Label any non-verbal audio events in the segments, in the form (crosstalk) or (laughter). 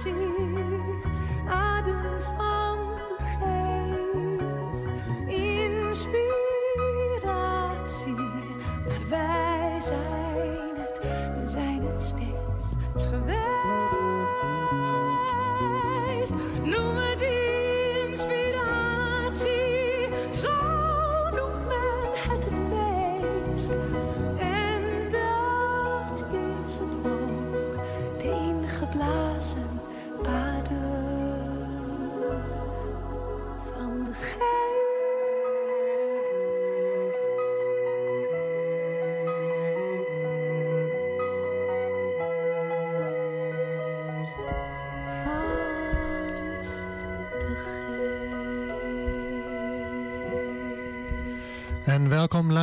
En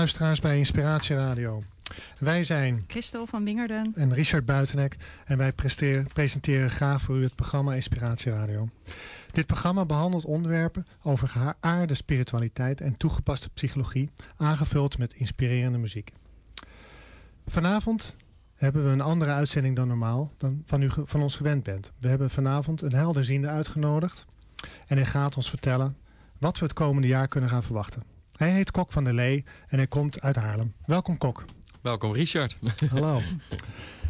luisteraars bij Inspiratie Radio. Wij zijn Christel van Wingerden en Richard Buitenek en wij presenteren graag voor u het programma Inspiratie Radio. Dit programma behandelt onderwerpen over geaarde spiritualiteit en toegepaste psychologie, aangevuld met inspirerende muziek. Vanavond hebben we een andere uitzending dan normaal dan van, u, van ons gewend bent. We hebben vanavond een helderziende uitgenodigd en hij gaat ons vertellen wat we het komende jaar kunnen gaan verwachten. Hij heet Kok van der Lee en hij komt uit Haarlem. Welkom Kok. Welkom Richard. (laughs) Hallo.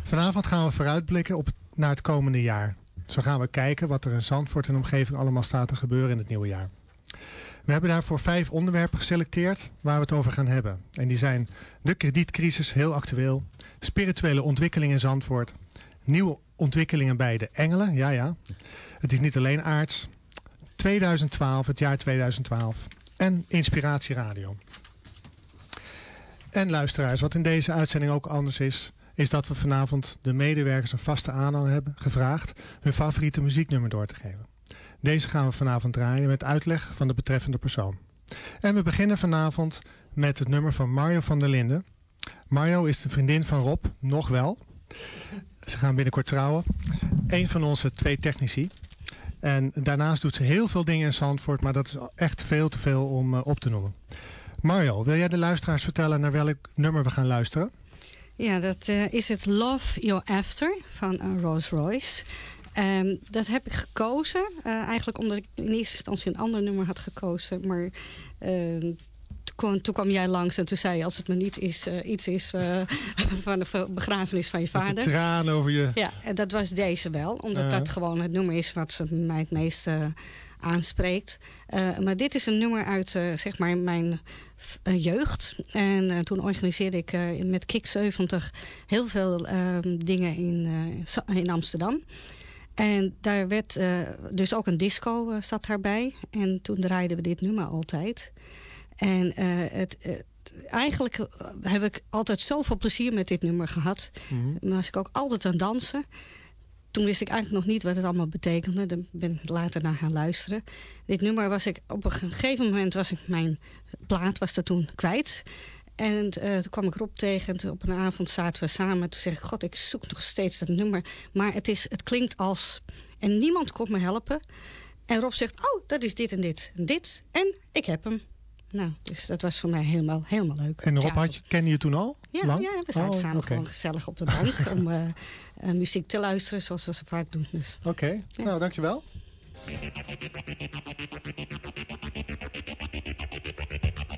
Vanavond gaan we vooruitblikken op, naar het komende jaar. Zo gaan we kijken wat er in Zandvoort en omgeving allemaal staat te gebeuren in het nieuwe jaar. We hebben daarvoor vijf onderwerpen geselecteerd waar we het over gaan hebben. En die zijn de kredietcrisis, heel actueel. Spirituele ontwikkeling in Zandvoort. Nieuwe ontwikkelingen bij de engelen, ja ja. Het is niet alleen aards. 2012, het jaar 2012 en Inspiratie Radio. En luisteraars, wat in deze uitzending ook anders is, is dat we vanavond de medewerkers een vaste aanhang hebben gevraagd hun favoriete muzieknummer door te geven. Deze gaan we vanavond draaien met uitleg van de betreffende persoon. En we beginnen vanavond met het nummer van Mario van der Linden. Mario is de vriendin van Rob, nog wel. Ze gaan binnenkort trouwen. Een van onze twee technici. En daarnaast doet ze heel veel dingen in Zandvoort, maar dat is echt veel te veel om uh, op te noemen. Mario, wil jij de luisteraars vertellen naar welk nummer we gaan luisteren? Ja, dat uh, is het Love You're After van uh, Rolls Royce. Um, dat heb ik gekozen, eigenlijk omdat ik in eerste instantie een ander nummer had gekozen. Maar ehm, toen kwam jij langs en toen zei je... als het me niet is, uh, iets is uh, (laughs) van de begrafenis van je vader. Met traan over je... Ja, en dat was deze wel. Omdat -huh. dat gewoon het nummer is wat mij het meest aanspreekt. maar dit is een nummer uit zeg maar mijn jeugd. En toen organiseerde ik met Kik 70 heel veel ehm, dingen in, in Amsterdam. En daar werd dus ook een disco zat daarbij. En toen draaiden we dit nummer altijd... En uh, het, het, eigenlijk heb ik altijd zoveel plezier met dit nummer gehad. Mm -hmm. Maar was ik ook altijd aan dansen. Toen wist ik eigenlijk nog niet wat het allemaal betekende. Daar ben ik later naar gaan luisteren. Dit nummer was ik op een gegeven moment was ik mijn plaat was er toen kwijt. En uh, toen kwam ik Rob tegen. En op een avond zaten we samen. Toen zeg ik, god, ik zoek nog steeds dat nummer. Maar het, is, het klinkt als... En niemand kon me helpen. En Rob zegt, oh, dat is dit en dit en dit. En ik heb hem. Nou, dus dat was voor mij helemaal, helemaal leuk. En Rob, had je, kende je toen al? Ja, ja we zaten oh, samen gewoon gezellig op de bank om (laughs) eh, eh, muziek te luisteren zoals we zo vaak doen. Dus. Oké, nou dankjewel. Thank you.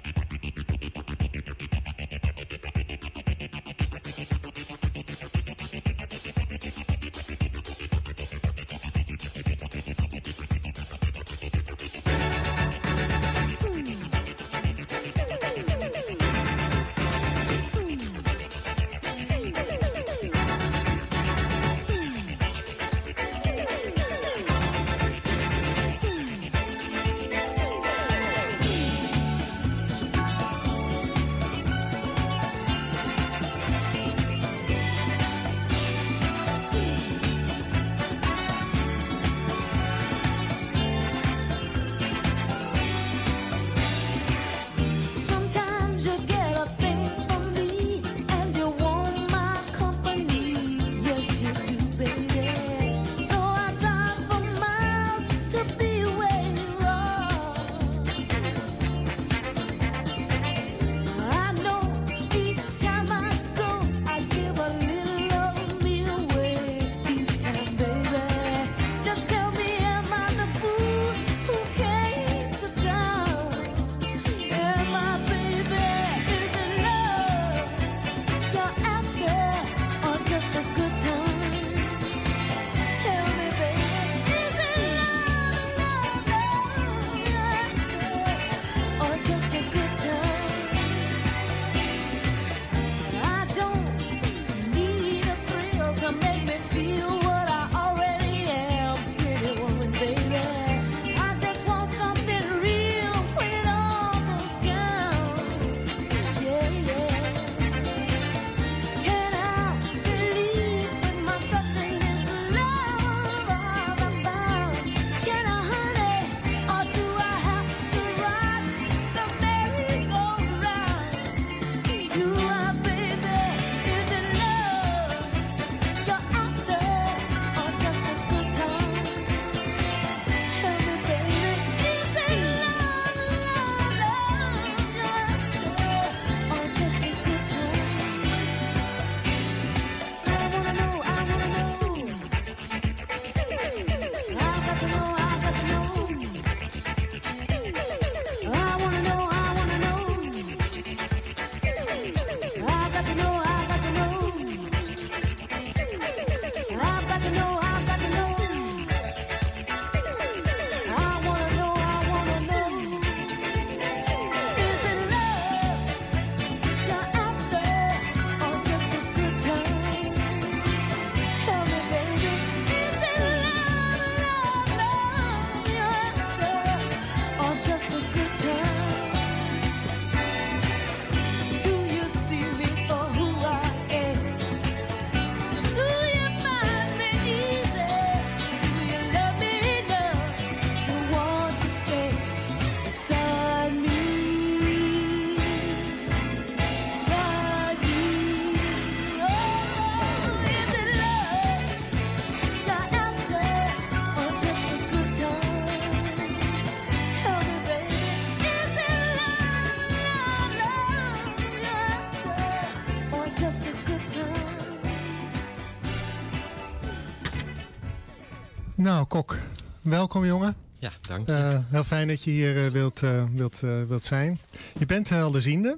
Nou, Kok, welkom jongen. Ja, dank je. Uh, heel fijn dat je hier uh, wilt, uh, wilt, wilt zijn. Je bent helderziende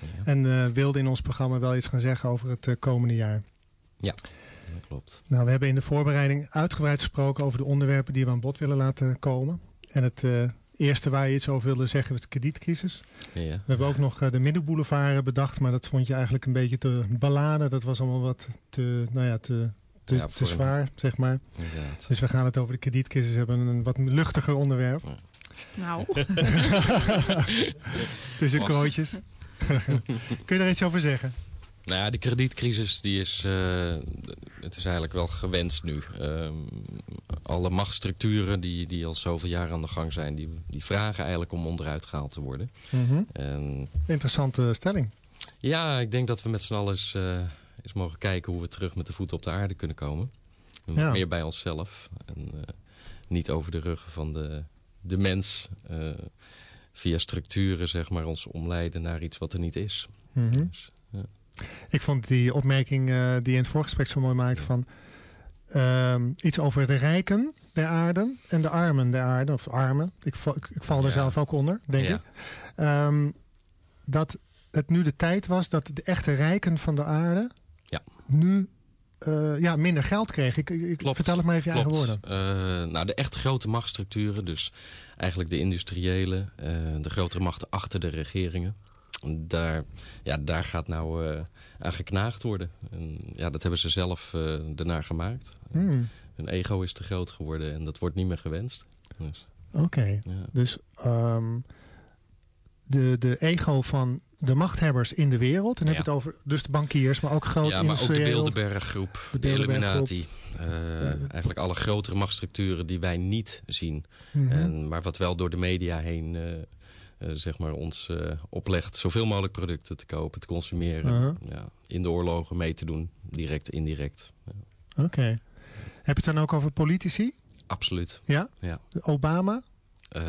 ja. en wilde in ons programma wel iets gaan zeggen over het komende jaar. Ja, dat klopt. Nou, we hebben in de voorbereiding uitgebreid gesproken over de onderwerpen die we aan bod willen laten komen. En het eerste waar je iets over wilde zeggen was de kredietcrisis. Ja. We hebben ook nog de middenboulevard bedacht, maar dat vond je eigenlijk een beetje te beladen. Dat was allemaal wat te, nou ja, te te, ja, te zwaar, zeg maar. Inderdaad. Dus we gaan het over de kredietcrisis hebben, een wat luchtiger onderwerp. Nou. (laughs) Tussen krootjes. (laughs) Kun je daar iets over zeggen? Nou ja, de kredietcrisis die is, uh, het is eigenlijk wel gewenst nu. Uh, alle machtsstructuren die, die al zoveel jaar aan de gang zijn... die, die vragen eigenlijk om onderuit gehaald te worden. Mm -hmm. en, Interessante stelling. Ja, ik denk dat we met z'n allen eens, uh, eens mogen kijken... hoe we terug met de voeten op de aarde kunnen komen. Ja. Meer bij onszelf. En niet over de ruggen van de, de mens... via structuren zeg maar, ons omleiden naar iets wat er niet is. Mm -hmm. dus, ik vond die opmerking uh, die je in het voorgesprek zo mooi maakte van uh, iets over de rijken der aarde en de armen der aarde. Of armen, ik val, ik, ik val ja. er zelf ook onder, denk ja. ik. Um, dat het nu de tijd was dat de echte rijken van de aarde ja. nu uh, ja, minder geld kregen. Ik, ik vertel het maar even je eigen woorden. Uh, nou, de echt grote machtsstructuren, dus eigenlijk de industriële, uh, de grotere machten achter de regeringen daar, ja, daar gaat nou aan geknaagd worden. En, ja, dat hebben ze zelf ernaar gemaakt. Hmm. Hun ego is te groot geworden en dat wordt niet meer gewenst. Dus, Oké, okay. ja. dus um, de, de ego van de machthebbers in de wereld. En ja. heb je het over dus de bankiers, maar ook grote Ja, maar ook de Bilderberggroep, de, de Illuminati. Uh, ja. Eigenlijk alle grotere machtsstructuren die wij niet zien. Mm -hmm. en, maar wat wel door de media heen uh, uh, zeg maar ons oplegt zoveel mogelijk producten te kopen, te consumeren. -huh. ja, in de oorlogen mee te doen, direct, indirect. Ja. Oké. Okay. Heb je het dan ook over politici? Absoluut. Ja? ja. Obama? Uh,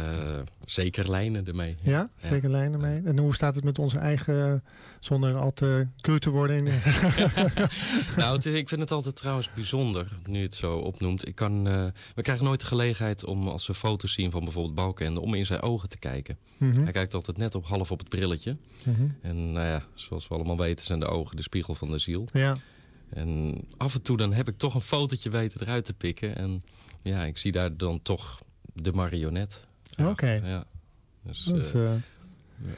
zeker lijnen ermee. Ja, zeker ja. lijnen mee. En hoe staat het met onze eigen, zonder al te cru te worden? (laughs) nou, het ik vind het altijd trouwens bijzonder, nu het zo opnoemt. Ik kan, uh, we krijgen nooit de gelegenheid om, als we foto's zien van bijvoorbeeld Balkenende, om in zijn ogen te kijken. Mm -hmm. Hij kijkt altijd net op half op het brilletje. Mm -hmm. En nou ja, zoals we allemaal weten zijn de ogen de spiegel van de ziel. Ja. En af en toe dan heb ik toch een fotootje weten eruit te pikken. En ja, ik zie daar dan toch de marionet. Oké. Okay. Ja. Dus, uh, uh... Ja.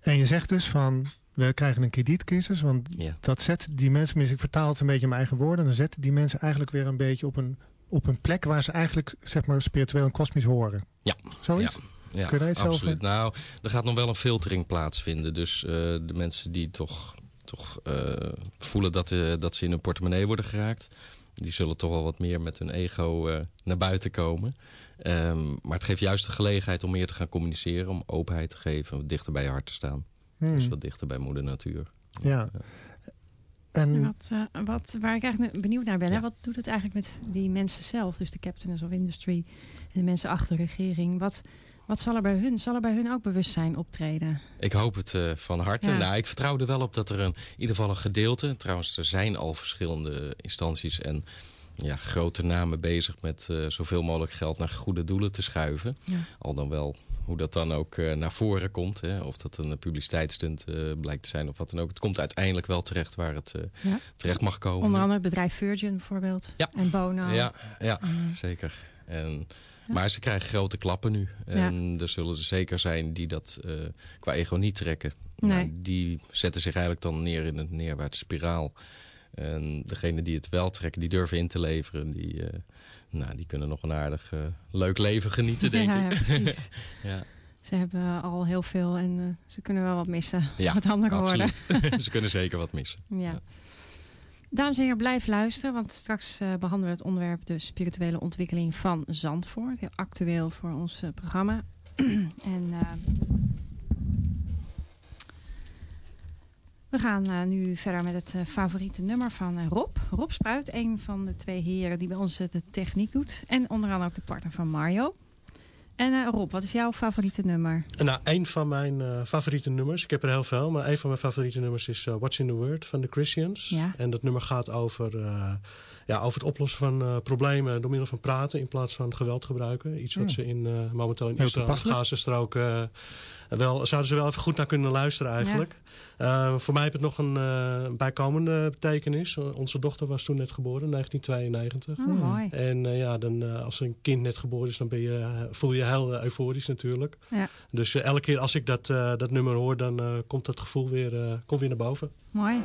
En je zegt dus van, we krijgen een kredietcrisis. Want ja. dat zet die mensen, ik vertaal het een beetje in mijn eigen woorden. Dan zetten die mensen eigenlijk weer een beetje op een, op een plek waar ze eigenlijk zeg maar spiritueel en kosmisch horen. Ja. Zoiets? Ja. Ja, Kun je daar iets absoluut. over? Nou, er gaat nog wel een filtering plaatsvinden. Dus uh, de mensen die toch, toch uh, voelen dat, uh, dat ze in hun portemonnee worden geraakt... die zullen toch wel wat meer met hun ego naar buiten komen. Um, maar het geeft juist de gelegenheid om meer te gaan communiceren... om openheid te geven, dichter bij je hart te staan. Hmm. Dus wat dichter bij moeder natuur. Ja. ja. En wat, uh, wat, waar ik eigenlijk benieuwd naar ben, ja. hè? wat doet het eigenlijk met die mensen zelf? Dus de captains of industry en de mensen achter de regering. Wat, wat zal er bij hun? Zal er bij hun ook bewustzijn optreden? Ik hoop het uh, van harte. Ja. Nou, ik vertrouw er wel op dat er een, in ieder geval een gedeelte... trouwens, er zijn al verschillende instanties en ja, grote namen bezig... met uh, zoveel mogelijk geld naar goede doelen te schuiven. Ja. Al dan wel hoe dat dan ook uh, naar voren komt. Hè? Of dat een publiciteitsstunt blijkt te zijn of wat dan ook. Het komt uiteindelijk wel terecht waar het ja. terecht mag komen. Onder andere het bedrijf Virgin bijvoorbeeld. Ja. En Bono. Ja, ja zeker. En... Maar ze krijgen grote klappen nu. En er zullen er zeker zijn die dat qua ego niet trekken. Nee. Nou, die zetten zich eigenlijk dan neer in een neerwaartse spiraal. En degene die het wel trekken, die durven in te leveren. Die, uh, nou, die kunnen nog een aardig uh, leuk leven genieten, (laughs) denk ja, ik. Ja, precies. (laughs) ja. Ze hebben al heel veel en ze kunnen wel wat missen. (laughs) Ja, met andere absoluut. woorden. ze kunnen zeker wat missen. ja. Dames en heren, blijf luisteren, want straks behandelen we het onderwerp de spirituele ontwikkeling van Zandvoort. Heel actueel voor ons programma. (clears throat) en we gaan nu verder met het favoriete nummer van Rob. Rob Spruit, een van de twee heren die bij ons de techniek doet. En onder andere ook de partner van Mario. En uh, Rob, wat is jouw favoriete nummer? Nou, een van mijn uh, favoriete nummers, ik heb er heel veel, maar een van mijn favoriete nummers is uh, What's in the Word van The Christians. Ja. En dat nummer gaat over, ja, over het oplossen van problemen door middel van praten in plaats van geweld gebruiken. Iets wat hmm. ze in, momenteel in Israël, Gazastrook wel, zouden ze wel even goed naar kunnen luisteren eigenlijk. Uh, voor mij heeft het nog een uh, bijkomende betekenis. Onze dochter was toen net geboren, in 1992. Oh, mooi. En uh, ja, dan, als een kind net geboren is, dan ben je, voel je heel euforisch natuurlijk. Ja. Dus elke keer als ik dat, dat nummer hoor, dan komt dat gevoel weer, komt weer naar boven. Mooi.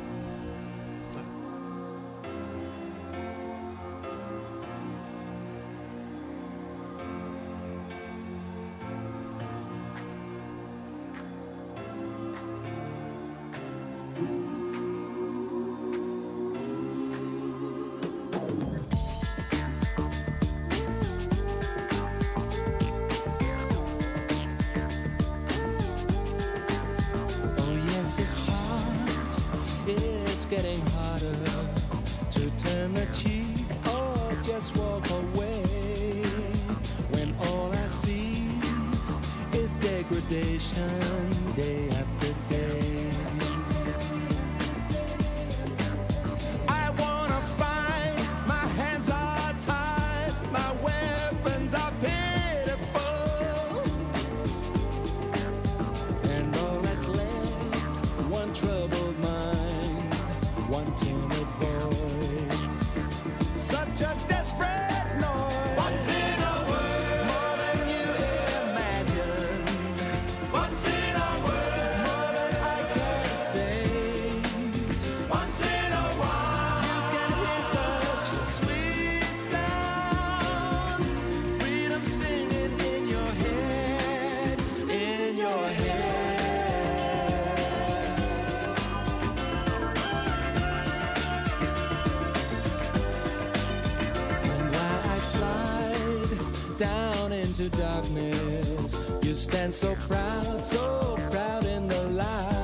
down into darkness. You stand so proud, so proud in the light.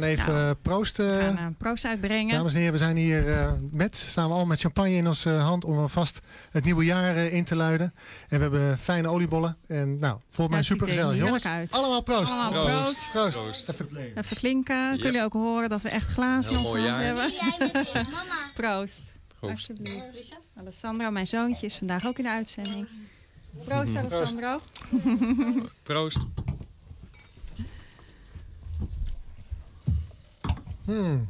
Gaan even nou, proosten. We gaan proost uitbrengen. Dames en heren, we zijn hier met, staan we al met champagne in onze hand om alvast het nieuwe jaar in te luiden. En we hebben fijne oliebollen. En nou, volgens mij super gezellig. Jongens, uit. allemaal proost. Allemaal proost. proost. proost. Even, even klinken. Yep. Kunnen jullie ook horen dat we echt glazen in onze hand hebben? Mama. (laughs) Proost. Proost. Alsjeblieft. Alessandro, mijn zoontje, is vandaag ook in de uitzending. Proost, Alessandro. Proost. Hmm.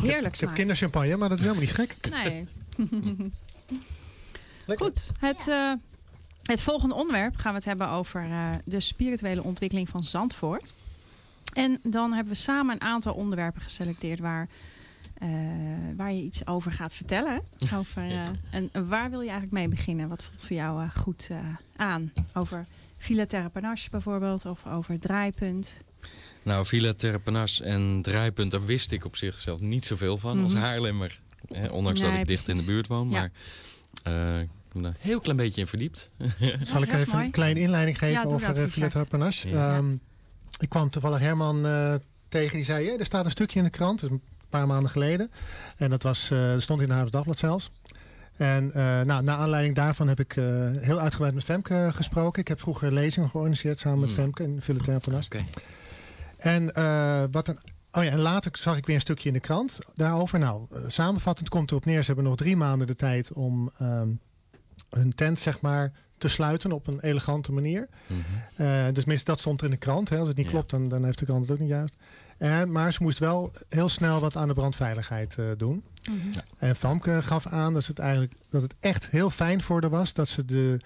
Heerlijk Ik heb kinderchampagne, maar dat is helemaal niet gek. Nee. (laughs) Goed, het, uh, het volgende onderwerp gaan we het hebben over uh, de spirituele ontwikkeling van Zandvoort. En dan hebben we samen een aantal onderwerpen geselecteerd waar, uh, waar je iets over gaat vertellen. (laughs) Over, en waar wil je eigenlijk mee beginnen? Wat voelt voor jou goed aan? Over Villa Terrapanage bijvoorbeeld of over Draaipunt? Nou, Villa Terrapanage en Draaipunt, daar wist ik op zichzelf niet zoveel van mm -hmm. als Haarlemmer. Hè, ondanks nee, dat ik dicht in de buurt woon. Ja. Maar ik heb er een heel klein beetje in verdiept. (laughs) Zal ik even mooi. een kleine inleiding geven ja, over Villa Terrapanage? Ja. Um, ik kwam toevallig Herman uh, tegen. Die zei, hey, er staat een stukje in de krant. Een paar maanden geleden. En dat was, uh, stond in het Haarlems Dagblad zelfs. En uh, nou, naar aanleiding daarvan heb ik heel uitgebreid met Femke gesproken. Ik heb vroeger lezingen georganiseerd samen met mm. Femke in Philiterpenas. Okay. En wat een Oh ja, en later zag ik weer een stukje in de krant daarover. Nou, samenvattend komt erop neer. Ze hebben nog drie maanden de tijd om um, hun tent, zeg maar, te sluiten op een elegante manier. Mm -hmm. uh, dus dat stond er in de krant. Hè. Als het niet ja. klopt, dan, dan heeft de krant het ook niet juist. Uh, maar ze moest wel heel snel wat aan de brandveiligheid uh, doen. Mm -hmm. ja. En Famke gaf aan dat het, eigenlijk, dat het echt heel fijn voor haar was... dat ze de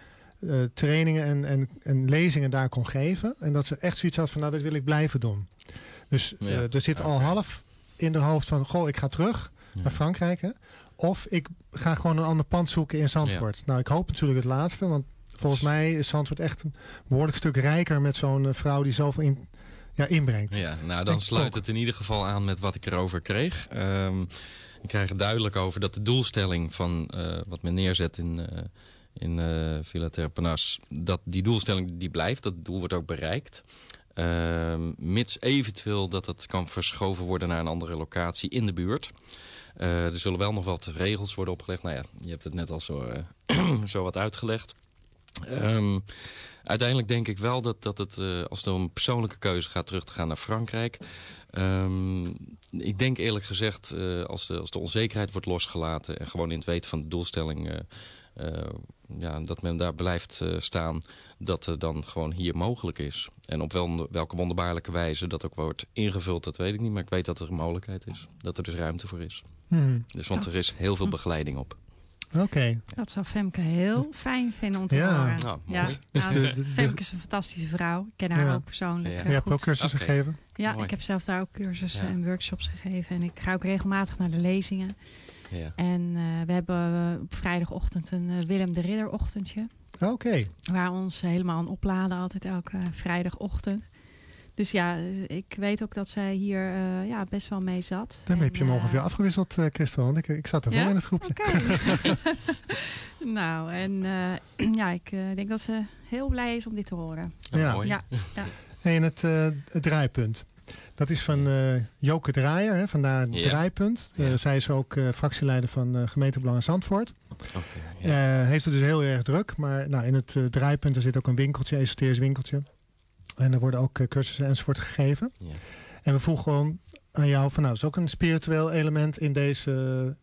trainingen en, en, en, lezingen daar kon geven. En dat ze echt zoiets had van, nou, dit wil ik blijven doen. Dus ja. er zit al half in de hoofd van, goh, ik ga terug naar Frankrijk. Hè? Of ik ga gewoon een ander pand zoeken in Zandvoort. Nou, ik hoop natuurlijk het laatste, want volgens mij is Zandvoort echt een behoorlijk stuk rijker met zo'n uh, vrouw die zoveel in, ja, inbrengt. Ja, nou dan sluit het in ieder geval aan met wat ik erover kreeg. Um, ik krijg er duidelijk over dat de doelstelling van uh, wat men neerzet in, uh, in uh, Villa Terpanas, dat die doelstelling die blijft, dat doel wordt ook bereikt. Uh, mits eventueel dat het kan verschoven worden naar een andere locatie in de buurt. Er zullen wel nog wat regels worden opgelegd. Nou ja, je hebt het net al zo, (clears throat) zo wat uitgelegd. Um, uiteindelijk denk ik wel dat, dat het, als het om persoonlijke keuze gaat terug te gaan naar Frankrijk... Um, ik denk eerlijk gezegd, als, de, als de onzekerheid wordt losgelaten... en gewoon in het weten van de doelstelling... ja, dat men daar blijft staan, dat het dan gewoon hier mogelijk is. En op wel, welke wonderbaarlijke wijze dat ook wordt ingevuld, dat weet ik niet. Maar ik weet dat er een mogelijkheid is. Dat er dus ruimte voor is. Hmm. Dus want er is heel veel begeleiding op. Oké. Okay. Dat zou Femke heel fijn vinden om te ja. horen. Nou, ja, dus nou, de, de, Femke is een fantastische vrouw. Ik ken haar ja. ook persoonlijk. Ja. Je hebt ook cursussen okay. gegeven? Ja, Mooi. ik heb zelf daar ook cursussen en workshops gegeven. En ik ga ook regelmatig naar de lezingen. Ja. En uh, we hebben op vrijdagochtend een uh, Willem de Ridder ochtendje. Oké. Okay. Waar ons helemaal aan opladen altijd elke vrijdagochtend. Dus ja, ik weet ook dat zij hier uh, ja, best wel mee zat. Dan heb je hem ongeveer uh, afgewisseld, uh, Christel. Want ik, ik zat er wel ja? in het groepje. Okay. (laughs) (laughs) nou, en ja, ik denk dat ze heel blij is om dit te horen. Ja, mooi. Ja, (laughs) ja. En het, het draaipunt. Dat is van Joke Draaier, hè, vandaar Ja. Draaipunt. Zij is ook fractieleider van gemeentebelang in Zandvoort. Okay, ja. heeft het dus heel erg druk. Maar nou, in het draaipunt er zit ook een winkeltje, een esoterisch winkeltje. En er worden ook uh, cursussen enzovoort gegeven. Ja. En we vroegen gewoon aan jou van nou, is ook een spiritueel element in, deze,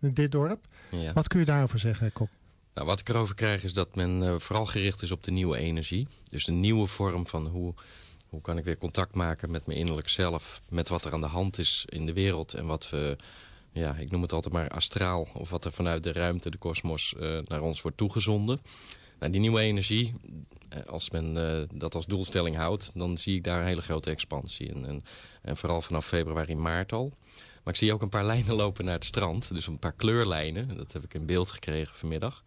in dit dorp. Ja. Wat kun je daarover zeggen, Kop? Nou, wat ik erover krijg is dat men uh, vooral gericht is op de nieuwe energie. Dus een nieuwe vorm van hoe, hoe kan ik weer contact maken met mijn innerlijk zelf. Met wat er aan de hand is in de wereld. En wat we, ja, ik noem het altijd maar astraal. Of wat er vanuit de ruimte, de kosmos, uh, naar ons wordt toegezonden. Nou, die nieuwe energie, als men uh, dat als doelstelling houdt... dan zie ik daar een hele grote expansie. En, en, en, vooral vanaf februari, maart al. Maar ik zie ook een paar (laughs) lijnen lopen naar het strand. Dus een paar kleurlijnen. Dat heb ik in beeld gekregen vanmiddag.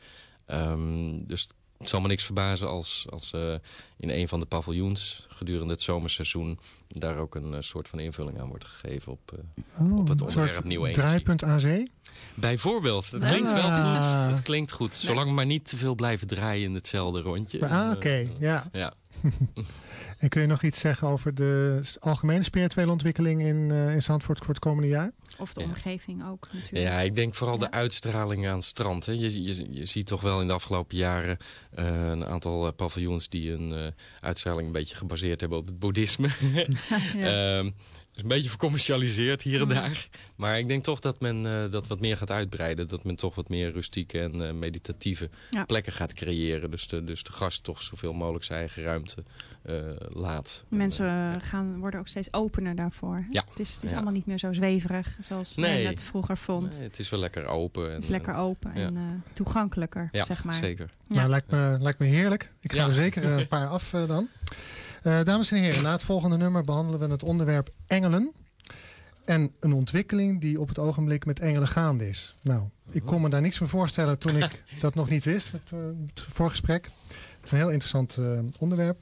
Um, dus het zal me niks verbazen als, als uh, in een van de paviljoens... gedurende het zomerseizoen... daar ook een uh, soort van invulling aan wordt gegeven... op, oh, op het onderwerp nieuwe energie. draaipunt aan zee? Bijvoorbeeld. Dat klinkt wel goed. Dat klinkt goed. Zolang we maar niet te veel blijven draaien in hetzelfde rondje. Ah, oké. Okay. Ja. ja. (laughs) en kun je nog iets zeggen over de algemene spirituele ontwikkeling in, uh, in Zandvoort voor het komende jaar? Of de omgeving ook natuurlijk. Ja, ik denk vooral de uitstraling aan het strand. Hè. Je, je, je ziet toch wel in de afgelopen jaren uh, een aantal paviljoens die een uitstraling een beetje gebaseerd hebben op het boeddhisme. (laughs) (laughs) ja. Een beetje vercommercialiseerd hier en daar. Maar ik denk toch dat men uh, dat wat meer gaat uitbreiden. Dat men toch wat meer rustieke en uh, meditatieve plekken gaat creëren. Dus de, dus de gast toch zoveel mogelijk zijn eigen ruimte uh, laat. Mensen gaan, worden ook steeds opener daarvoor. Ja. Het is, het is allemaal niet meer zo zweverig zoals nee. men het vroeger vond. Nee, het is wel lekker open. En, het is lekker open en toegankelijker, zeg maar. zeker. Nou, lijkt me, lijkt me heerlijk. Ik ga er zeker (laughs) een paar af dan. Uh, dames en heren, na het volgende nummer behandelen we het onderwerp engelen. En een ontwikkeling die op het ogenblik met engelen gaande is. Nou, ik kon me daar niks meer voorstellen toen ik (laughs) dat nog niet wist, met uh, het voorgesprek. Het is een heel interessant uh, onderwerp.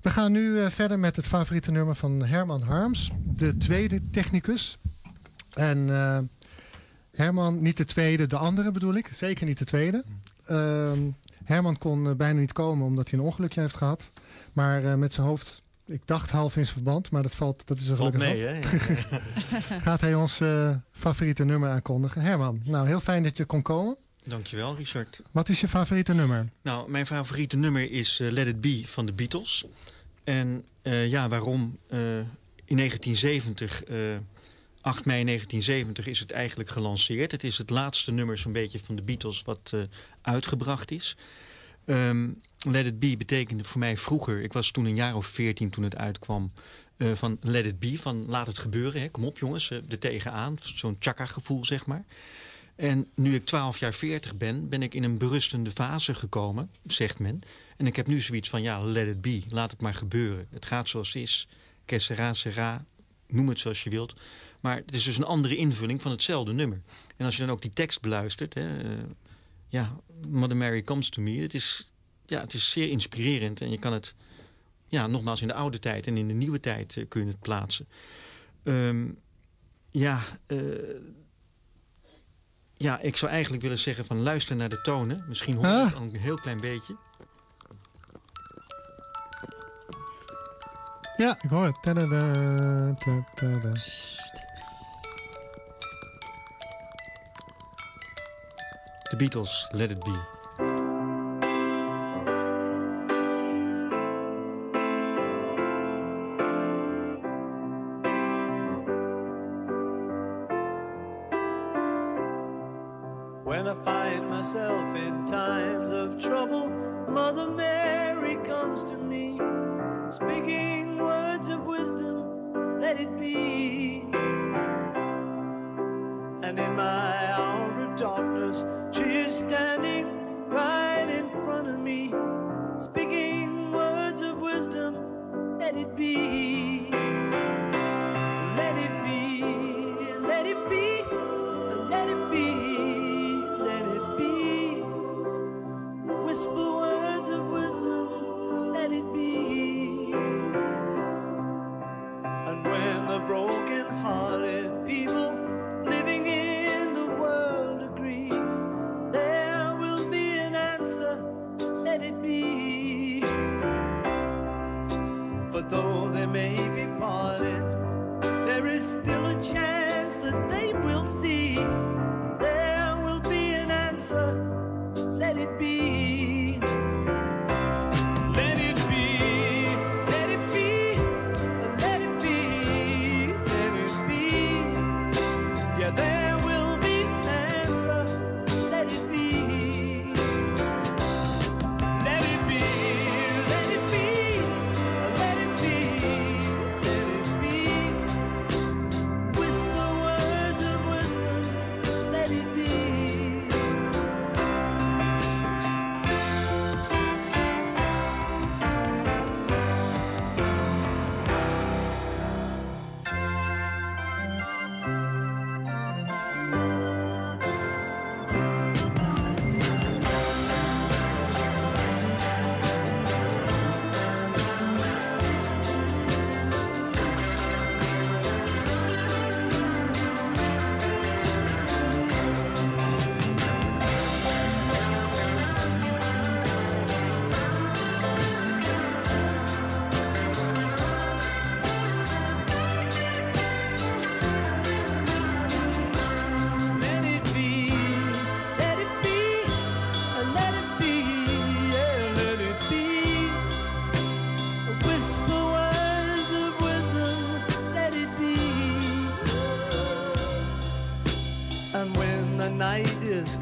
We gaan nu verder met het favoriete nummer van Herman Harms, de tweede technicus. En Herman, niet de tweede, de andere bedoel ik. Zeker niet de tweede. Ehm, Herman kon bijna niet komen omdat hij een ongelukje heeft gehad. Maar uh, met zijn hoofd, ik dacht half in zijn verband, maar dat, valt, dat is een valt mee, hè? (laughs) Gaat hij ons uh, favoriete nummer aankondigen. Herman, nou heel fijn dat je kon komen. Dankjewel, Richard. Wat is je favoriete nummer? Nou, mijn favoriete nummer is uh, Let It Be van de Beatles. En ja, waarom? in 1970... 8 mei 1970 is het eigenlijk gelanceerd. Het is het laatste nummer zo'n beetje van de Beatles wat uitgebracht is. Um, Let It Be betekende voor mij vroeger... ik was toen een jaar of veertien toen het uitkwam... Uh, van Let It Be, van laat het gebeuren. Hè. Kom op jongens, uh, er tegenaan. Zo'n chaka gevoel zeg maar. En nu ik 12 jaar 40 ben, ben ik in een berustende fase gekomen, zegt men. En ik heb nu zoiets van, ja, let it be, laat het maar gebeuren. Het gaat zoals het is, que sera, noem het zoals je wilt. Maar het is dus een andere invulling van hetzelfde nummer. En als je dan ook die tekst beluistert, hè, uh, ja, Mother Mary Comes to Me, het is ja, het is zeer inspirerend. En je kan het, ja, nogmaals in de oude tijd en in de nieuwe tijd uh, kun je het plaatsen. Um, ja, uh, ja, ik zou eigenlijk willen zeggen van luister naar de tonen. Misschien hoor je ah. het een heel klein beetje. Ja, ik hoor het. Tadada, tadada. The Beatles, Let It Be.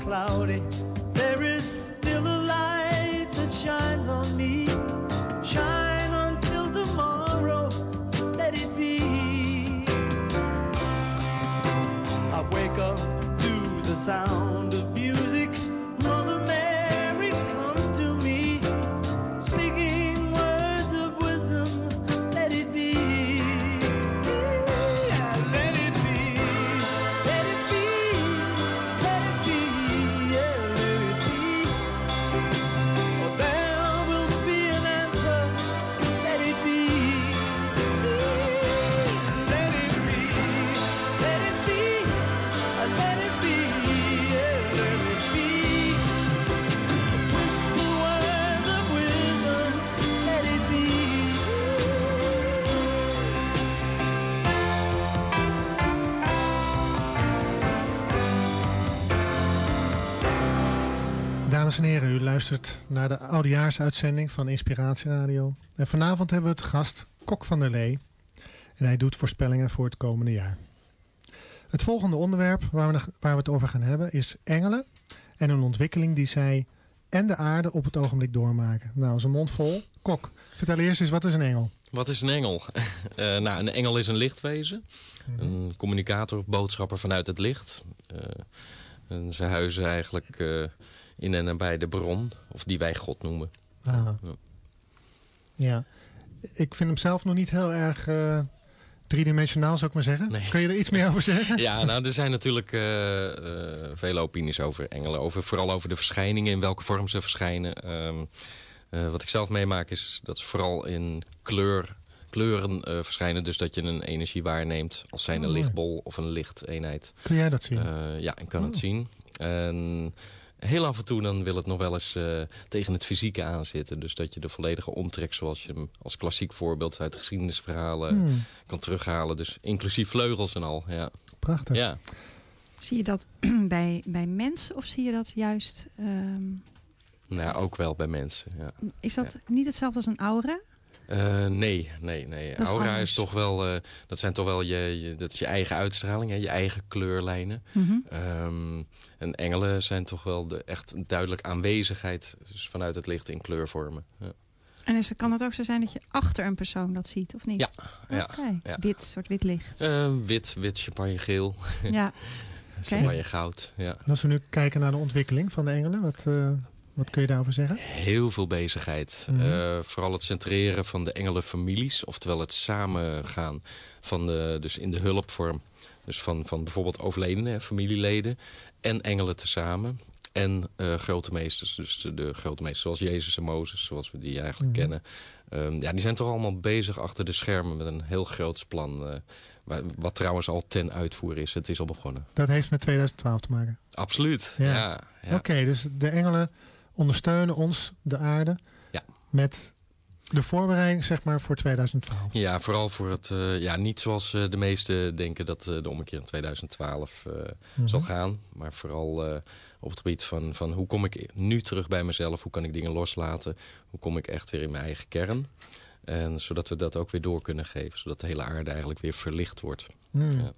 cloudy Dames en heren, u luistert naar de oudejaarsuitzending van Inspiratie Radio. En vanavond hebben we het gast Kok van der Lee. En hij doet voorspellingen voor het komende jaar. Het volgende onderwerp waar we, waar we het over gaan hebben is engelen. En een ontwikkeling die zij en de aarde op het ogenblik doormaken. Nou, zijn mond vol. Kok, vertel eerst eens, wat is een engel? Wat is een engel? (laughs) Eh, nou, een engel is een lichtwezen. Een communicator boodschapper vanuit het licht. Eh, en ze huizen eigenlijk eh, in en nabij de bron, of die wij God noemen. Ah. Ja. Ja, ik vind hem zelf nog niet heel erg eh, driedimensionaal, zou ik maar zeggen. Nee. Kun je er iets meer over zeggen? Ja, nou, er zijn natuurlijk eh, vele opinies over engelen. Over, vooral over de verschijningen, in welke vorm ze verschijnen. Ehm, eh, wat ik zelf meemaak is dat ze vooral in kleur, kleuren verschijnen. Dus dat je een energie waarneemt als zijn Oh, een mooi. lichtbol of een lichteenheid. Kun jij dat zien? Ja, ik kan Oh. het zien. En heel af en toe dan wil het nog wel eens eh, tegen het fysieke aanzitten. Dus dat je de volledige omtrek zoals je hem als klassiek voorbeeld uit geschiedenisverhalen Hmm, kan terughalen. Dus inclusief vleugels en al. Ja. prachtig. ja. Zie je dat (clears throat) bij, bij mensen of zie je dat juist... ehm, Nou, ook wel bij mensen. Ja. is dat niet hetzelfde als een aura? Eh, nee, nee, nee. Is Aura anders. is toch wel, eh, dat zijn toch wel je, je, dat is je eigen uitstraling, hè, je eigen kleurlijnen. Mhm. Ehm, en engelen zijn toch wel de echt duidelijk aanwezigheid dus vanuit het licht in kleurvormen. Ja. En is, kan het ook zo zijn dat je achter een persoon dat ziet, of niet? Ja, ja. Wit, soort wit licht. Eh, wit, wit, champagne geel, ja. (laughs) champagne goud. Ja. En als we nu kijken naar de ontwikkeling van de engelen, wat, eh, wat kun je daarover zeggen? Heel veel bezigheid. Mhm. Eh, vooral het centreren van de engelenfamilies. Oftewel het samengaan van de, dus in de hulpvorm. Dus van, van bijvoorbeeld overledene hè, familieleden en engelen tezamen. En eh, grote meesters, dus de, de grote meesters zoals Jezus en Mozes, zoals we die eigenlijk Mhm. kennen. Ehm, ja, die zijn toch allemaal bezig achter de schermen met een heel groots plan. wa- wat trouwens al ten uitvoer is. Het is al begonnen. Dat heeft met 2012 te maken. Absoluut. Ja. Ja. ja, Oké, dus de engelen ondersteunen ons, de aarde, Ja. met de voorbereiding zeg maar voor 2012. Ja, vooral voor het... eh, ja, niet zoals eh, de meesten denken dat eh, de ommekeer in 2012 eh, Mhm. zal gaan. Maar vooral op het gebied van, van hoe kom ik nu terug bij mezelf? Hoe kan ik dingen loslaten? Hoe kom ik echt weer in mijn eigen kern? En zodat we dat ook weer door kunnen geven. Zodat de hele aarde eigenlijk weer verlicht wordt. Ja.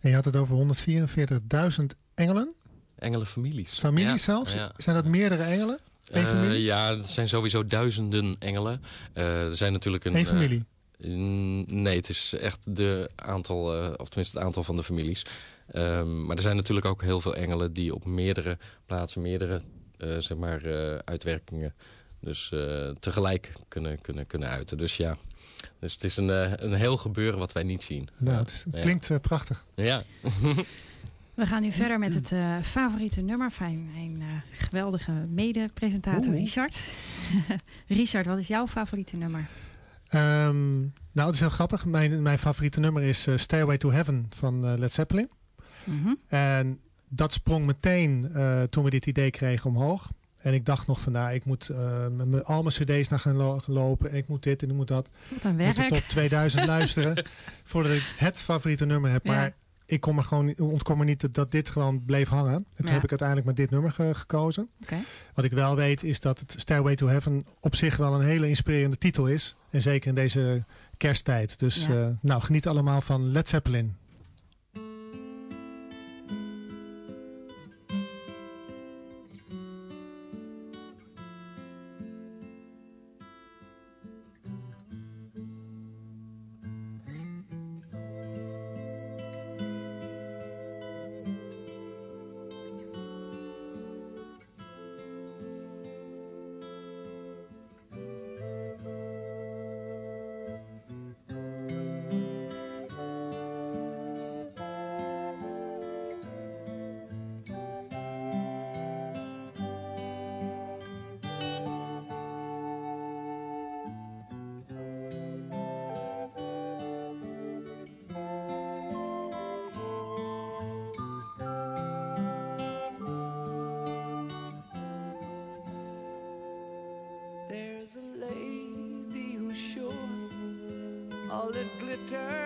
En je had het over 144.000 engelen, Engelenfamilies. families Ja, zelfs. ja. Zijn dat meerdere engelen? Eén Eh, ja, het zijn sowieso duizenden engelen. Eh, er zijn natuurlijk een... Eén eh, familie? Nee, het is echt de aantal, of tenminste het aantal van de families. Ehm, maar er zijn natuurlijk ook heel veel engelen die op meerdere plaatsen, meerdere zeg maar, uitwerkingen, dus tegelijk kunnen, kunnen, kunnen uiten. Dus ja, dus het is een, een heel gebeuren wat wij niet zien. Nou, het, is- het Ja. klinkt prachtig. Ja. (laughs) We gaan nu verder met het eh, favoriete nummer van mijn eh, geweldige mede-presentator. Richard. (laughs) Richard, wat is jouw favoriete nummer? Ehm, nou, het is heel grappig. Mijn, mijn favoriete nummer is eh, Stairway to Heaven van Led Zeppelin. Mhm. En dat sprong meteen toen we dit idee kregen omhoog. En ik dacht nog van, nou, ik moet met mijn- al mijn cd's naar gaan lo- lopen. En ik moet dit en ik moet dat. Wat een Ik moet werk. top 2000 (laughs) luisteren. Voordat ik het favoriete nummer heb. Ja. Maar ik kom er gewoon, ontkom er niet dat, dat dit gewoon bleef hangen. En toen Ja. heb ik uiteindelijk maar dit nummer ge- gekozen. Wat ik wel weet is dat het Stairway to Heaven op zich wel een hele inspirerende titel is. En zeker in deze kersttijd. Dus Ja. eh, nou, geniet allemaal van Led Zeppelin. All that glitters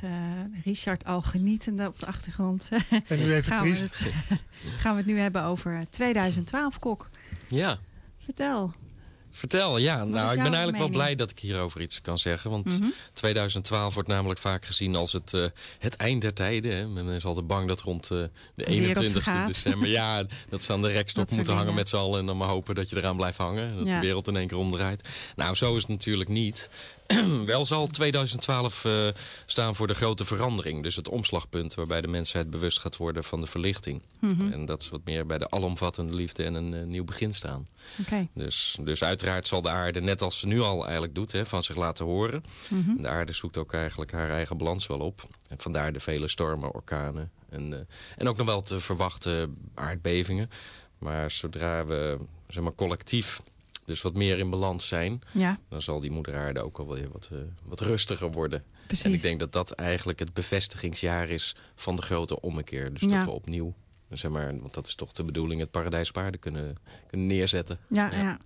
met uh, Richard al genietende op de achtergrond. En nu (laughs) even gaan triest. We het, (laughs) gaan we het nu hebben over 2012, Kok. Ja. Vertel. Vertel, ja. nou, ik ben eigenlijk wel blij dat ik hierover iets kan zeggen. Want 2012 wordt namelijk vaak gezien als het, uh, het eind der tijden. Hè. Men is altijd bang dat rond uh, de, de 21ste december... ja, dat ze aan de rekstok moeten hangen met z'n allen... en dan maar hopen dat je eraan blijft hangen. Dat ja. de wereld in één keer omdraait. Nou, zo is het natuurlijk niet. (clears throat) wel zal 2012 uh, staan voor de grote verandering. Dus het omslagpunt waarbij de mensheid bewust gaat worden van de verlichting. Mhm. En dat is wat meer bij de alomvattende liefde en een uh, nieuw begin staan. Okay. Dus, dus uiteraard zal de aarde, net als ze nu al eigenlijk doet, hè, van zich laten horen. Mm De aarde zoekt ook eigenlijk haar eigen balans wel op. En vandaar de vele stormen, orkanen. En, uh, en ook nog wel te verwachten aardbevingen. Maar zodra we zeg maar, collectief dus wat meer in balans zijn... Ja. dan zal die moeder aarde ook alweer wat, uh, wat rustiger worden. Precies. En ik denk dat dat eigenlijk het bevestigingsjaar is van de grote ommekeer. Dus ja. dat we opnieuw zeg maar, want dat is toch de bedoeling, het paradijs paarden kunnen, kunnen neerzetten. Ja, ja. ja.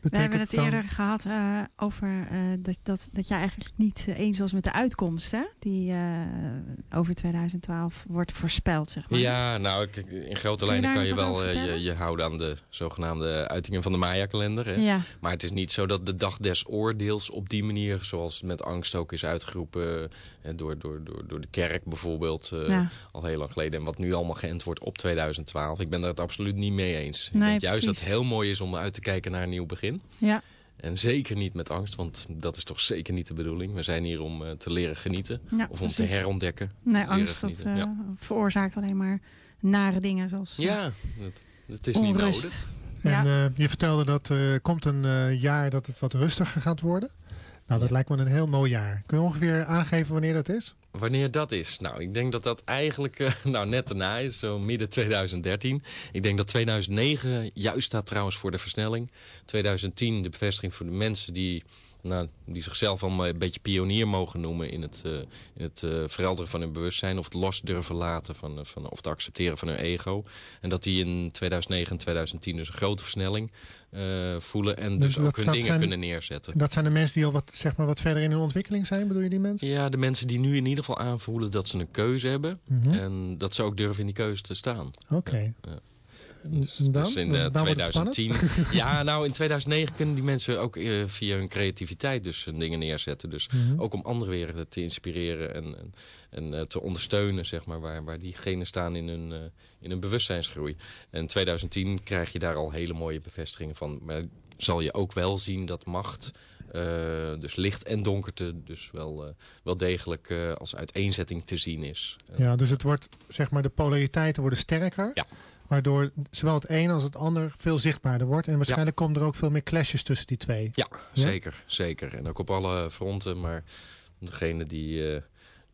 We hebben het eerder gehad uh, over uh, dat, dat, dat jij eigenlijk niet uh, eens was met de uitkomst, hè? Die over 2012 wordt voorspeld, zeg maar. Ja, nou, in grote lijnen kan je wel je, je houden aan de zogenaamde uitingen van de Maya-kalender. Ja. Maar het is niet zo dat de dag des oordeels op die manier, zoals met angst ook is uitgeroepen, door, door, door, door de kerk bijvoorbeeld, ja. al heel lang geleden. En wat nu allemaal geënt wordt op 2012. Ik ben daar het absoluut niet mee eens. Ik nee, denk juist dat het heel mooi is om uit te kijken naar een nieuw begin. Ja. En zeker niet met angst, want dat is toch zeker niet de bedoeling. We zijn hier om uh, te leren genieten. Ja, of om precies. te herontdekken. Nee, angst dat, uh, ja. veroorzaakt alleen maar nare dingen zoals ja, het, het is onrust. niet nodig. En Ja. eh, je vertelde dat er komt een eh, jaar dat het wat rustiger gaat worden. Nou, dat lijkt me een heel mooi jaar. Kun je ongeveer aangeven wanneer dat is? Wanneer dat is? Nou, ik denk dat dat eigenlijk eh, (laughs) nou, net daarna is, zo midden 2013. Ik denk dat 2009 juist staat trouwens voor de versnelling. 2010 de bevestiging voor de mensen die, nou, die zichzelf allemaal een beetje pionier mogen noemen... in het, uh, in het uh, verhelderen van hun bewustzijn of het los durven laten van, van, of het accepteren van hun ego. En dat die in 2009 en 2010 dus een grote versnelling voelen en dus, Dus ook hun dingen zijn- kunnen neerzetten. Dat zijn de mensen die al wat, zeg maar, wat verder in hun ontwikkeling zijn, bedoel je die mensen? Ja, de mensen die nu in ieder geval aanvoelen dat ze een keuze hebben... Mhm. en dat ze ook durven in die keuze te staan. Oké. Ja. Dus in eh, Dan wordt het spannend. 2010. (laughs) ja, nou in 2009 kunnen die mensen ook eh, via hun creativiteit dus hun dingen neerzetten. Dus Mhm. ook om anderen weer eh, te inspireren en, en, en eh, te ondersteunen, zeg maar, waar, waar diegenen staan in hun, eh, in hun bewustzijnsgroei. En in 2010 krijg je daar al hele mooie bevestigingen van. Maar zal je ook wel zien dat macht, eh, dus licht en donkerte, dus wel, eh, wel degelijk eh, als uiteenzetting te zien is. Ja, dus het wordt, zeg maar, de polariteiten worden sterker. Ja. Waardoor zowel het een als het ander veel zichtbaarder wordt. En waarschijnlijk komen er ook veel meer clashes tussen die twee. Ja, zeker, zeker. En ook op alle fronten. Maar degenen die, eh,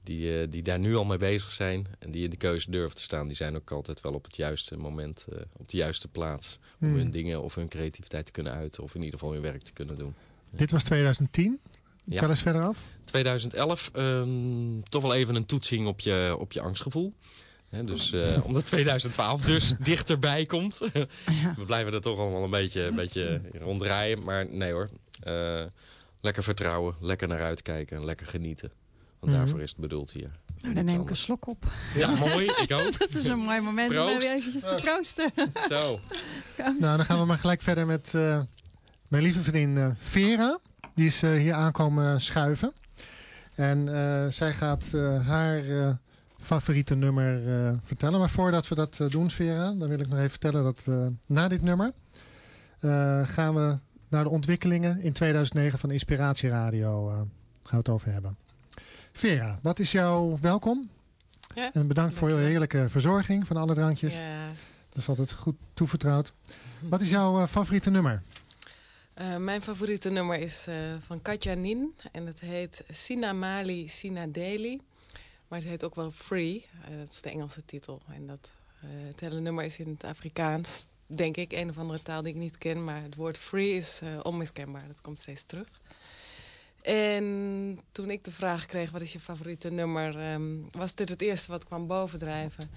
die, eh, die daar nu al mee bezig zijn... en die in de keuze durven te staan... die zijn ook altijd wel op het juiste moment, eh, op de juiste plaats... om Hmm. hun dingen of hun creativiteit te kunnen uiten... of in ieder geval hun werk te kunnen doen. Dit was 2010. Ja. Tel eens verder af. 2011, ehm, toch wel even een toetsing op je, op je angstgevoel. Hè, dus eh, omdat 2012 dus (laughs) dichterbij komt. We blijven er toch allemaal een beetje, een beetje ronddraaien. Maar nee hoor. Eh, lekker vertrouwen, lekker naar uitkijken en lekker genieten. Want Mhm. daarvoor is het bedoeld hier. Nou, dan neem ik een slok op. Ja, mooi. Ik ook. (laughs) Dat is een mooi moment om eventjes te troosten. (laughs) Zo. Proost. Nou, dan gaan we maar gelijk verder met eh, mijn lieve vriendin Vera. Die is eh, hier aankomen schuiven. En eh, zij gaat eh, haar eh, favoriete nummer eh, vertellen. Maar voordat we dat eh, doen, Vera, dan wil ik nog even vertellen dat eh, na dit nummer gaan we naar de ontwikkelingen in 2009 van Inspiratie Radio. gaan we het over hebben. Vera, wat is jouw welkom? Ja, En bedankt voor je heerlijke verzorging van alle drankjes. Ja, Dat is altijd goed toevertrouwd. Wat is jouw favoriete nummer? mijn favoriete nummer is van Katja Nin. En het heet Sina Mali Sina Deli. Maar het heet ook wel Free. Eh, dat is de Engelse titel. En dat, hele nummer is in het Afrikaans. Denk ik, een of andere taal die ik niet ken. Maar het woord free is eh, onmiskenbaar. Dat komt steeds terug. En toen ik de vraag kreeg, wat is je favoriete nummer... ehm, was dit het eerste wat kwam bovendrijven.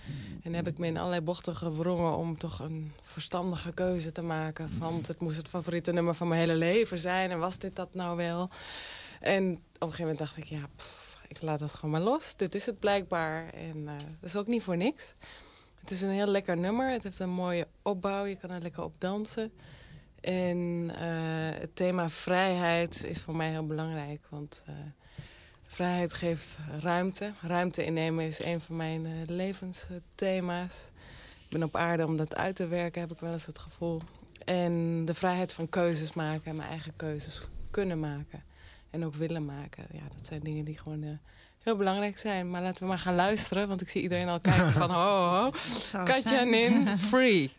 En heb ik me in allerlei bochten gewrongen om toch een verstandige keuze te maken. Want het moest het favoriete nummer van mijn hele leven zijn. En was dit dat nou wel? En op een gegeven moment dacht ik, ja, ik laat dat gewoon maar los. Dit is het blijkbaar. En eh, dat is ook niet voor niks. Het is een heel lekker nummer. Het heeft een mooie opbouw. Je kan er lekker op dansen. En eh, het thema vrijheid is voor mij heel belangrijk. Want eh, vrijheid geeft ruimte. Ruimte innemen is een van mijn eh, levensthema's. Ik ben op aarde om dat uit te werken, heb ik wel eens het gevoel. En de vrijheid van keuzes maken en mijn eigen keuzes kunnen maken. En ook willen maken. Ja, dat zijn dingen die gewoon heel belangrijk zijn. Maar laten we maar gaan luisteren, want ik zie iedereen al kijken (laughs) van ho, ho, ho. Katja Nin, free.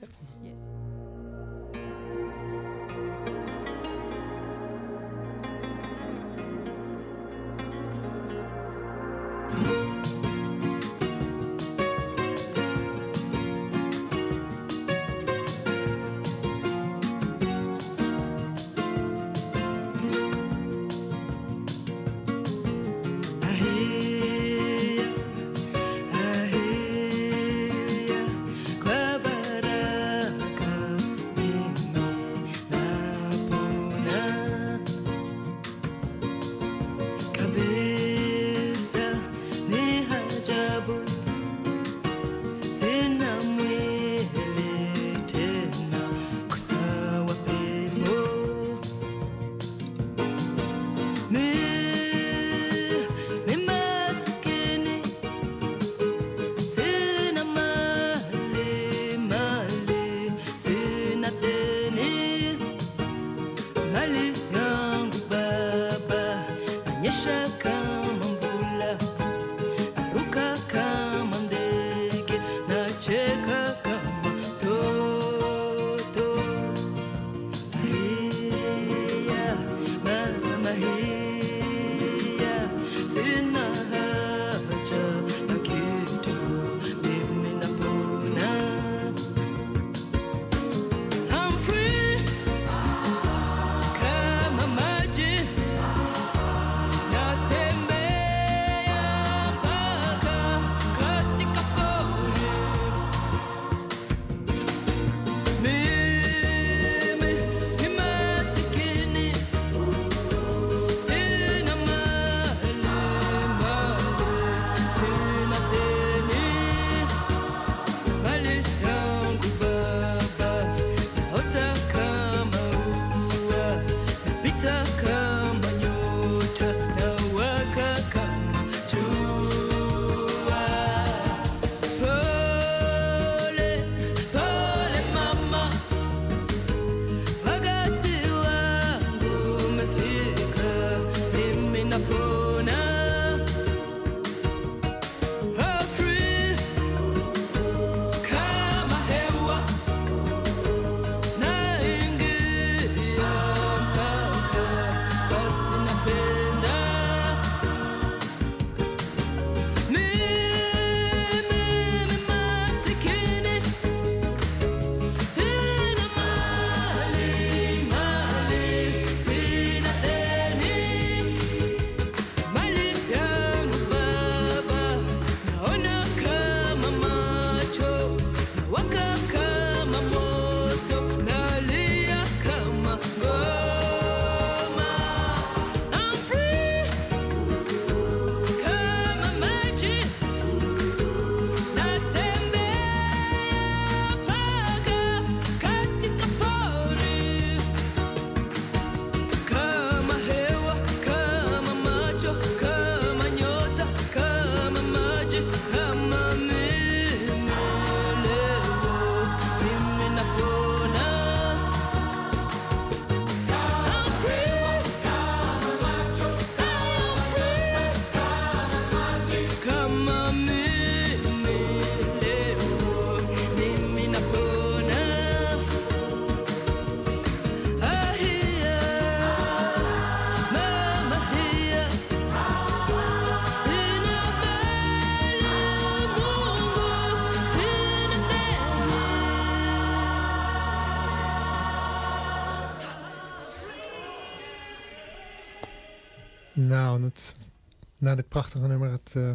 Na dit prachtige nummer het uh,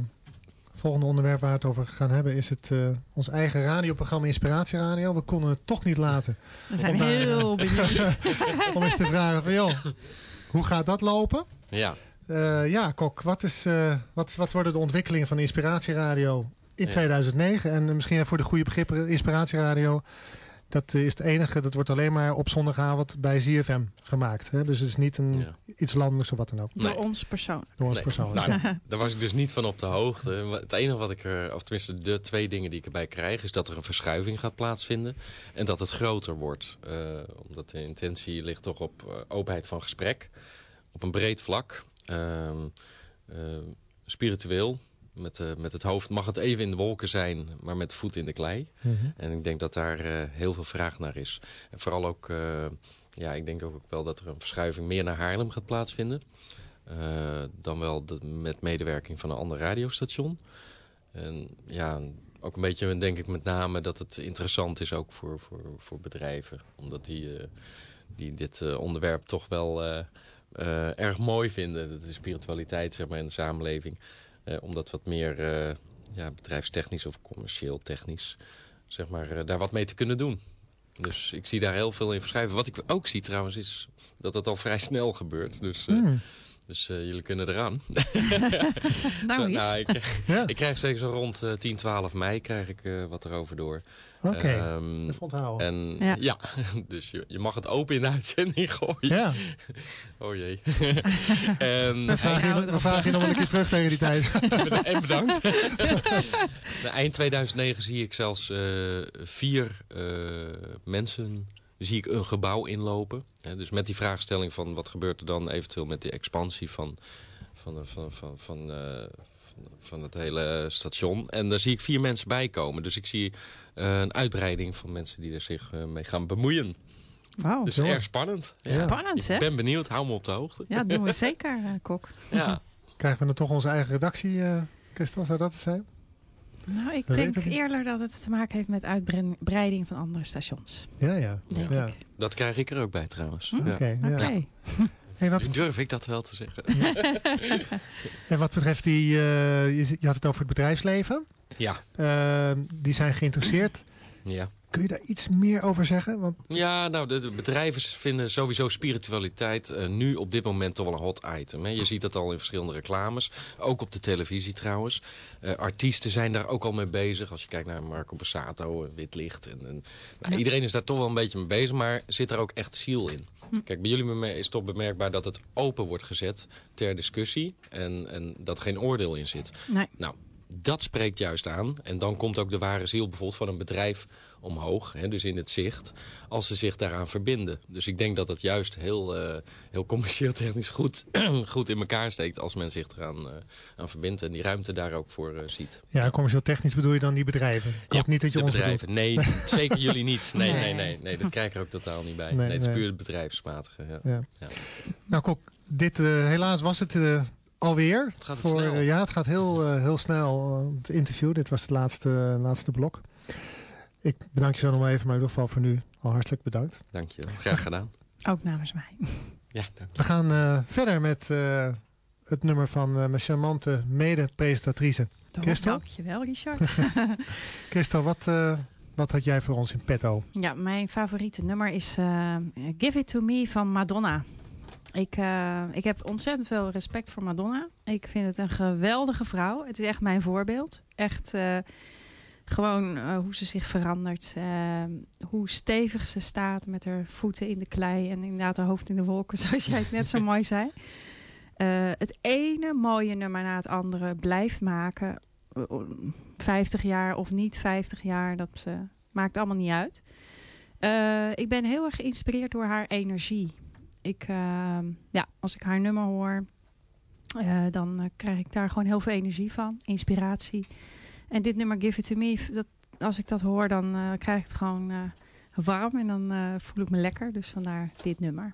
volgende onderwerp waar we het over gaan hebben... is het uh, ons eigen radioprogramma Inspiratieradio. We konden het toch niet laten. We zijn heel (laughs) benieuwd. om eens te vragen van, joh, hoe gaat dat lopen? Ja. Uh, ja, Kok, wat, is, wat, wat worden de ontwikkelingen van Inspiratieradio in 2009? En misschien voor de goede begrippen, Inspiratieradio dat is het enige, dat wordt alleen maar op zondagavond bij ZFM gemaakt. Hè? Dus het is niet een, iets landelijks of wat dan ook. Door ons persoonlijk. Door ons persoonlijk. Nou, daar was ik dus niet van op de hoogte. Het enige wat ik er, of tenminste de twee dingen die ik erbij krijg, is dat er een verschuiving gaat plaatsvinden. En dat het groter wordt. Uh, omdat de intentie ligt toch op uh, openheid van gesprek. op een breed vlak. Ehm, spiritueel, met, uh, met het hoofd mag het even in de wolken zijn, maar met de voet in de klei. Mhm. En ik denk dat daar heel veel vraag naar is. En vooral ook, ja, ik denk ook wel dat er een verschuiving meer naar Haarlem gaat plaatsvinden. dan wel de, met medewerking van een ander radiostation. En ja, ook een beetje denk ik met name dat het interessant is ook voor, voor, voor bedrijven. Omdat die, eh, die dit onderwerp toch wel uh, erg mooi vinden. De spiritualiteit zeg maar, in de samenleving. Om dat wat meer ja, bedrijfstechnisch of commercieel technisch zeg maar, daar wat mee te kunnen doen. Dus ik zie daar heel veel in verschuiven. Wat ik ook zie trouwens is dat het al vrij snel gebeurt. Dus mm. Dus uh, jullie kunnen eraan. (laughs) nou, zo, nou ik, ja. ik, krijg zeker zo rond uh, 10, 12 mei krijg ik uh, wat erover door. Oké, okay. um, dat onthouden. En ja, ja (laughs) dus je, je, mag het open in de uitzending gooien. Ja. oh jee. (laughs) en, we vragen, je, vragen je nog een keer terug tegen die tijd. en bedankt. eind 2009 zie ik zelfs uh, vier mensen zie ik een gebouw inlopen. Hè, dus met die vraagstelling van wat gebeurt er dan eventueel met die expansie van, van, van, van, van, uh, van, het hele station. En daar zie ik vier mensen bij komen. Dus ik zie uh, een uitbreiding van mensen die er zich uh, mee gaan bemoeien. Wow, dus erg spannend. Ja. Spannend, hè? Ik ben benieuwd, hou me op de hoogte. Ja, dat doen we zeker, Kok. Ja. Krijgen we dan toch onze eigen redactie, Christel, zou dat het zijn? Nou, ik denk eerder dat het te maken heeft met uitbreiding van andere stations. Ja, ja. ja. Dat krijg ik er ook bij trouwens. Hm? Oké. Okay, (laughs) Hey, wat... Durf ik dat wel te zeggen. (laughs) en wat betreft die, uh, je, had het over het bedrijfsleven. Ja. Uh, die zijn geïnteresseerd. Ja. Kun je daar iets meer over zeggen? Want... Ja, nou, de, bedrijven vinden sowieso spiritualiteit uh, nu op dit moment toch wel een hot item. Hè. Je ziet dat al in verschillende reclames. Ook op de televisie trouwens. Uh, artiesten zijn daar ook al mee bezig. Als je kijkt naar Marco Bassato, eh, Wit Licht. En, en nou, Iedereen is daar toch wel een beetje mee bezig, maar zit er ook echt ziel in. Hm. Kijk, bij jullie is toch bemerkbaar dat het open wordt gezet ter discussie. En, en dat geen oordeel in zit. Nee. Nou, dat spreekt juist aan. En dan komt ook de ware ziel bijvoorbeeld van een bedrijf omhoog. Hè, dus in het zicht. Als ze zich daaraan verbinden. Dus ik denk dat het juist heel, uh, heel commercieel technisch goed, (clears throat) goed in elkaar steekt. Als men zich eraan uh, aan verbindt. En die ruimte daar ook voor uh, ziet. Ja, commercieel technisch bedoel je dan die bedrijven? Ik ja, niet dat je ons bedrijven. Nee, (laughs) zeker jullie niet. Nee, nee, nee, nee. Dat krijg ik er ook totaal niet bij. Nee, het is puur het bedrijfsmatige. Ja. Ja. ja. Nou Kok, dit, helaas was het alweer. Het gaat voor, snel. ja, het gaat heel, heel snel. het interview, dit was het laatste, laatste blok. Ik bedank je zo nog even, maar in ieder geval voor nu al hartelijk bedankt. Dank je, graag gedaan. Ook namens mij. Ja, dank We gaan uh, verder met uh, het nummer van uh, mijn charmante mede-presentatrice. Christel. Dankjewel, Richard. (laughs) (laughs) Christel, wat, wat had jij voor ons in petto? Ja, mijn favoriete nummer is Give It To Me van Madonna. Ik, ik heb ontzettend veel respect voor Madonna. Ik vind het een geweldige vrouw. Het is echt mijn voorbeeld. Echt gewoon uh, hoe ze zich verandert. Hoe stevig ze staat met haar voeten in de klei. En inderdaad haar hoofd in de wolken, (laughs) zoals jij het net zo mooi zei. Het ene mooie nummer na het andere blijft maken. 50 jaar of niet 50 jaar, dat maakt allemaal niet uit. ik ben heel erg geïnspireerd door haar energie. Ik, ja, als ik haar nummer hoor, dan krijg ik daar gewoon heel veel energie van. Inspiratie. En dit nummer Give It To Me, dat, als ik dat hoor, dan krijg ik het gewoon warm. En dan voel ik me lekker. Dus vandaar dit nummer.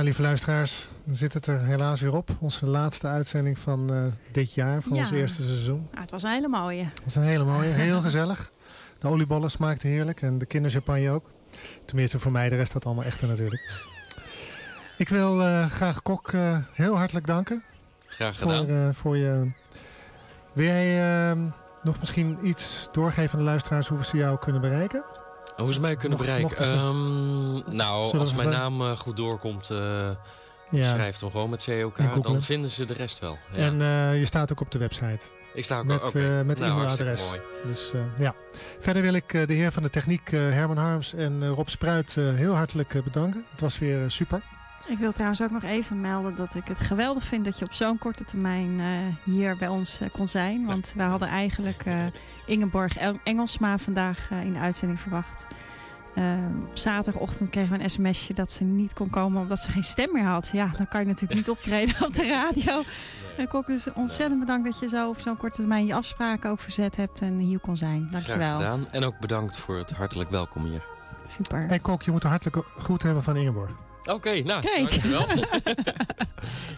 Ja, lieve luisteraars, dan zit het er helaas weer op. Onze laatste uitzending van eh, dit jaar, van Ja. ons eerste seizoen. Ah, het was een hele mooie. Dat is een hele mooie, heel (laughs) gezellig. De oliebollen smaakten heerlijk en de kinderchampagne ook. Tenminste voor mij, de rest dat allemaal echter natuurlijk. Ik wil eh, graag Kok eh, heel hartelijk danken Graag voor, gedaan. eh, voor je... Wil jij nog misschien iets doorgeven aan de luisteraars hoe we ze jou kunnen bereiken? Hoe ze mij kunnen bereiken? Ehm, nou, als mijn naam eh, goed doorkomt, Ja. schrijf dan gewoon met COK. Dan vinden ze de rest wel. Ja. En eh, je staat ook op de website. ik sta ook met, eh, met nou, e-mailadres. mooi. Dus eh, ja. Verder wil ik de heer van de techniek Herman Harms en Rob Spruit heel hartelijk bedanken. Het was weer super. Ik wil trouwens ook nog even melden dat ik het geweldig vind dat je op zo'n korte termijn eh, hier bij ons eh, kon zijn. Want we hadden eigenlijk eh, Ingeborg El- Engelsma vandaag in de uitzending verwacht. Eh, op zaterdagochtend kregen we een sms'je dat ze niet kon komen omdat ze geen stem meer had. Ja, dan kan je natuurlijk niet optreden op de radio. En Kok, dus ontzettend bedankt dat je zo op zo'n korte termijn je afspraken ook verzet hebt en hier kon zijn. Graag Dankjewel. gedaan. En ook bedankt voor het hartelijk welkom hier. Super. En Kok, je moet een hartelijk groet hebben van Ingeborg. Oké, nou, Kijk. dankjewel. (laughs)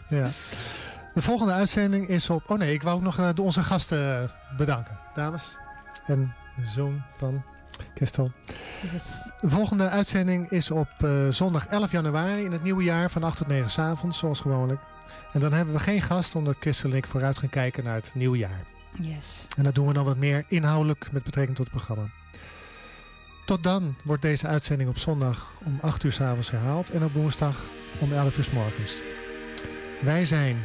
Ja. De volgende uitzending is op... Oh nee, ik wou ook nog eh, onze gasten eh, bedanken. Dames en zoon van Christel. Yes. De volgende uitzending is op eh, zondag 11 januari in het nieuwe jaar van 8 tot 9 s avonds, zoals gewoonlijk. En dan hebben we geen gast, omdat Christel en ik vooruit gaan kijken naar het nieuwe jaar. Yes. En dat doen we dan wat meer inhoudelijk met betrekking tot het programma. Tot dan wordt deze uitzending op zondag om 8 uur s avonds herhaald en op woensdag om 11 uur s morgens. Wij zijn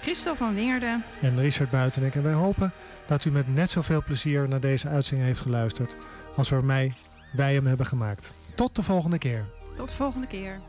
Christel van Wingerden. en Richard Buitenek en wij hopen dat u met net zoveel plezier naar deze uitzending heeft geluisterd als wij mij wij hem hebben gemaakt. Tot de volgende keer. Tot de volgende keer.